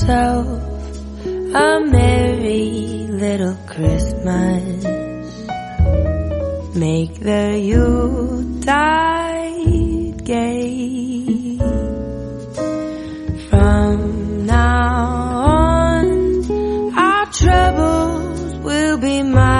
Yourself a merry little Christmas. Make the Yuletide gay. From now on, our troubles will be miles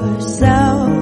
yourself